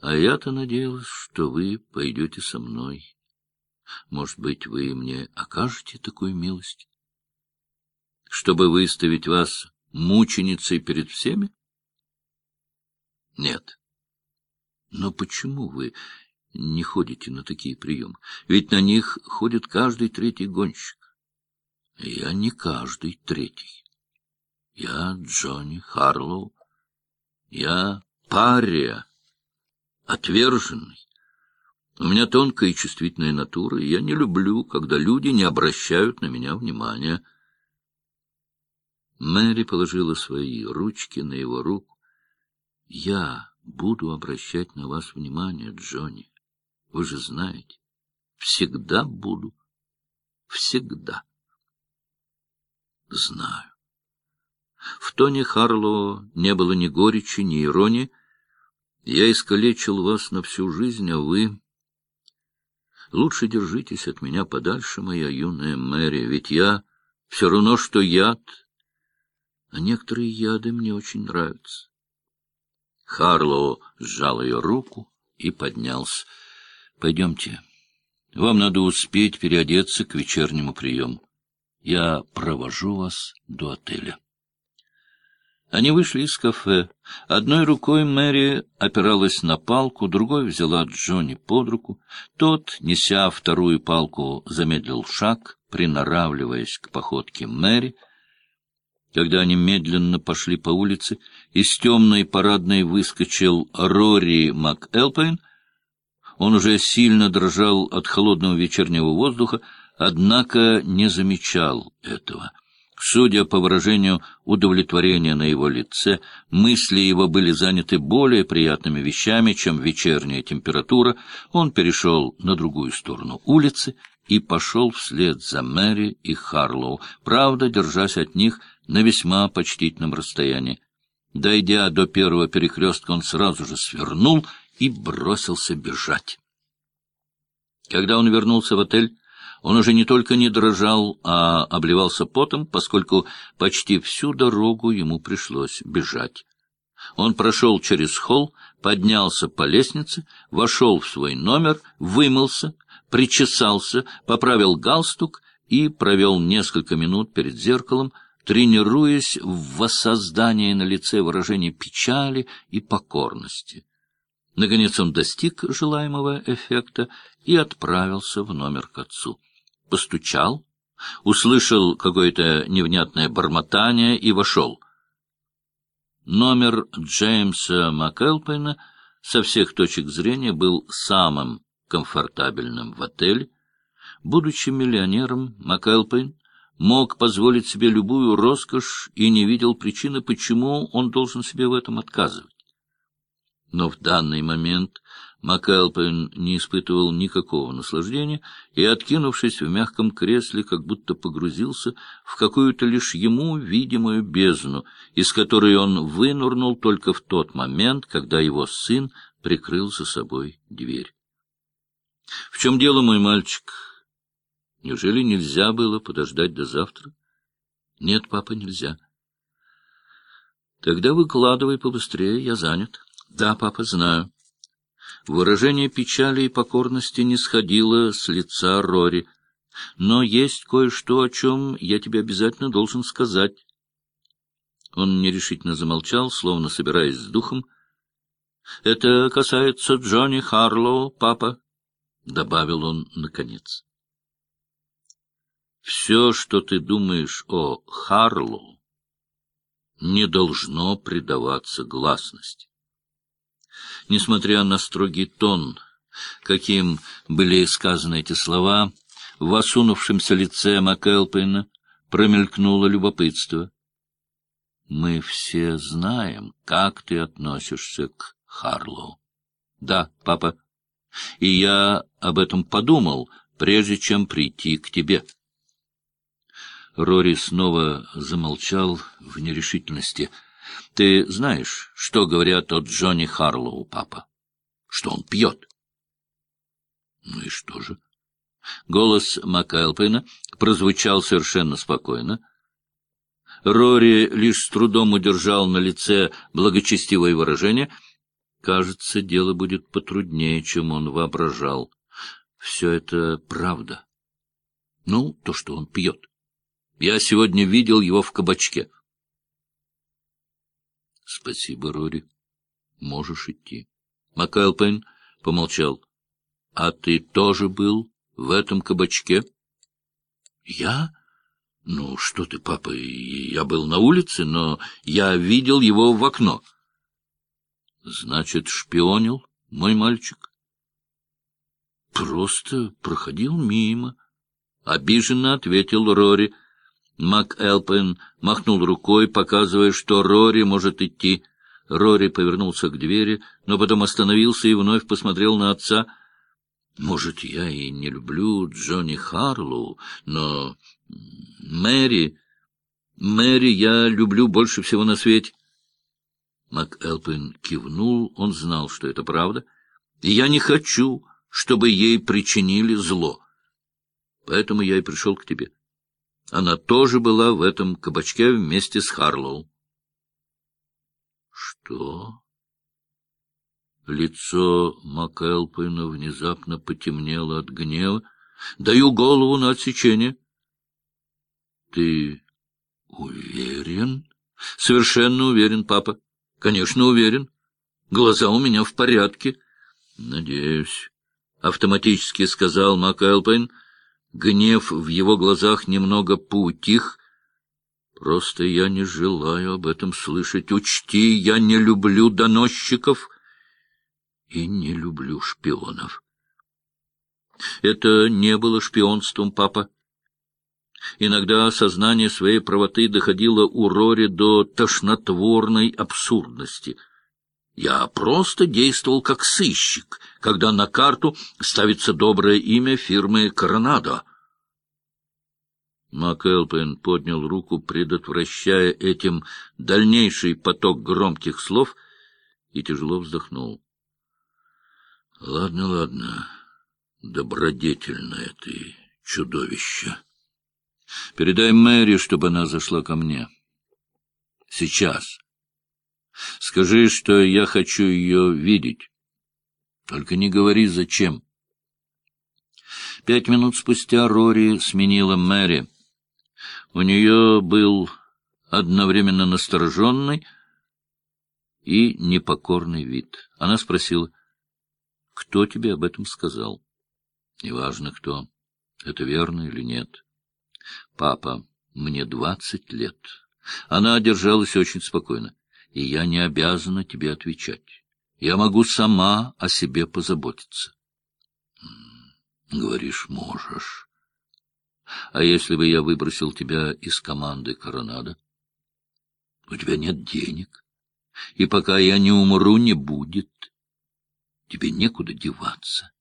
А я-то надеялась, что вы пойдете со мной. Может быть, вы мне окажете такую милость? Чтобы выставить вас мученицей перед всеми? Нет. Но почему вы не ходите на такие приемы? Ведь на них ходит каждый третий гонщик. Я не каждый третий. Я Джонни Харлоу. Я пария, отверженный. У меня тонкая и чувствительная натура, и я не люблю, когда люди не обращают на меня внимания. Мэри положила свои ручки на его руку. — Я буду обращать на вас внимание, Джонни. Вы же знаете. Всегда буду. Всегда. Знаю. В тоне Харлоу не было ни горечи, ни иронии. Я искалечил вас на всю жизнь, а вы... Лучше держитесь от меня подальше, моя юная Мэри, ведь я все равно, что яд, а некоторые яды мне очень нравятся. Харлоу сжал ее руку и поднялся. — Пойдемте. Вам надо успеть переодеться к вечернему приему. Я провожу вас до отеля. Они вышли из кафе. Одной рукой Мэри опиралась на палку, другой взяла Джонни под руку. Тот, неся вторую палку, замедлил шаг, приноравливаясь к походке Мэри. Когда они медленно пошли по улице, из темной парадной выскочил Рори МакЭлпейн. Он уже сильно дрожал от холодного вечернего воздуха, однако не замечал этого. Судя по выражению удовлетворения на его лице, мысли его были заняты более приятными вещами, чем вечерняя температура. Он перешел на другую сторону улицы и пошел вслед за Мэри и Харлоу, правда, держась от них на весьма почтительном расстоянии. Дойдя до первого перекрестка, он сразу же свернул и бросился бежать. Когда он вернулся в отель, он уже не только не дрожал, а обливался потом, поскольку почти всю дорогу ему пришлось бежать. Он прошел через холл, поднялся по лестнице, вошел в свой номер, вымылся, причесался, поправил галстук и провел несколько минут перед зеркалом, тренируясь в воссоздании на лице выражения печали и покорности. Наконец он достиг желаемого эффекта и отправился в номер к отцу постучал, услышал какое-то невнятное бормотание и вошел. Номер Джеймса МакЭлпейна со всех точек зрения был самым комфортабельным в отеле. Будучи миллионером, МакЭлпейн мог позволить себе любую роскошь и не видел причины, почему он должен себе в этом отказывать. Но в данный момент МакАлпин не испытывал никакого наслаждения и, откинувшись в мягком кресле, как будто погрузился в какую-то лишь ему видимую бездну, из которой он вынурнул только в тот момент, когда его сын прикрыл за собой дверь. — В чем дело, мой мальчик? Неужели нельзя было подождать до завтра? — Нет, папа, нельзя. — Тогда выкладывай побыстрее, я занят. — Да, папа, знаю. Выражение печали и покорности не сходило с лица Рори. Но есть кое-что, о чем я тебе обязательно должен сказать. Он нерешительно замолчал, словно собираясь с духом. — Это касается Джонни Харлоу, папа, — добавил он наконец. — Все, что ты думаешь о Харлоу, не должно предаваться гласности. Несмотря на строгий тон, каким были сказаны эти слова, в осунувшемся лице МакЭлпейна промелькнуло любопытство. — Мы все знаем, как ты относишься к Харлоу. — Да, папа. И я об этом подумал, прежде чем прийти к тебе. Рори снова замолчал в нерешительности — ты знаешь, что говорят о Джонни Харлоу, папа? Что он пьет. Ну и что же? Голос МакЭлпина прозвучал совершенно спокойно. Рори лишь с трудом удержал на лице благочестивое выражение. Кажется, дело будет потруднее, чем он воображал. Все это правда. Ну, то, что он пьет. Я сегодня видел его в кабачке. Спасибо, Рори. Можешь идти. Макайлпейн помолчал. — А ты тоже был в этом кабачке? — Я? Ну, что ты, папа, я был на улице, но я видел его в окно. — Значит, шпионил, мой мальчик? — Просто проходил мимо. Обиженно ответил Рори. МакЭлпен махнул рукой, показывая, что Рори может идти. Рори повернулся к двери, но потом остановился и вновь посмотрел на отца. «Может, я и не люблю Джонни Харлоу, но Мэри... Мэри я люблю больше всего на свете». МакЭлпин кивнул, он знал, что это правда. «И я не хочу, чтобы ей причинили зло. Поэтому я и пришел к тебе. Она тоже была в этом кабачке вместе с Харлоу. Что? Лицо МакЭлпина внезапно потемнело от гнева. Даю голову на отсечение. Ты уверен? Совершенно уверен, папа. Конечно, уверен. Глаза у меня в порядке. Надеюсь. Автоматически сказал МакЭлпин. Гнев в его глазах немного поутих, Просто я не желаю об этом слышать. Учти, я не люблю доносчиков и не люблю шпионов. Это не было шпионством, папа. Иногда осознание своей правоты доходило у Рори до тошнотворной абсурдности. Я просто действовал как сыщик, когда на карту ставится доброе имя фирмы «Коронадо». МакЭлпин поднял руку, предотвращая этим дальнейший поток громких слов, и тяжело вздохнул. — Ладно, ладно, добродетельное ты чудовище. Передай Мэри, чтобы она зашла ко мне. Сейчас. Скажи, что я хочу ее видеть. Только не говори, зачем. Пять минут спустя Рори сменила Мэри. У нее был одновременно настороженный и непокорный вид. Она спросила, — Кто тебе об этом сказал? — Неважно кто. Это верно или нет. — Папа, мне двадцать лет. Она держалась очень спокойно, и я не обязана тебе отвечать. Я могу сама о себе позаботиться. — Говоришь, можешь. А если бы я выбросил тебя из команды Коронада? У тебя нет денег, и пока я не умру, не будет. Тебе некуда деваться.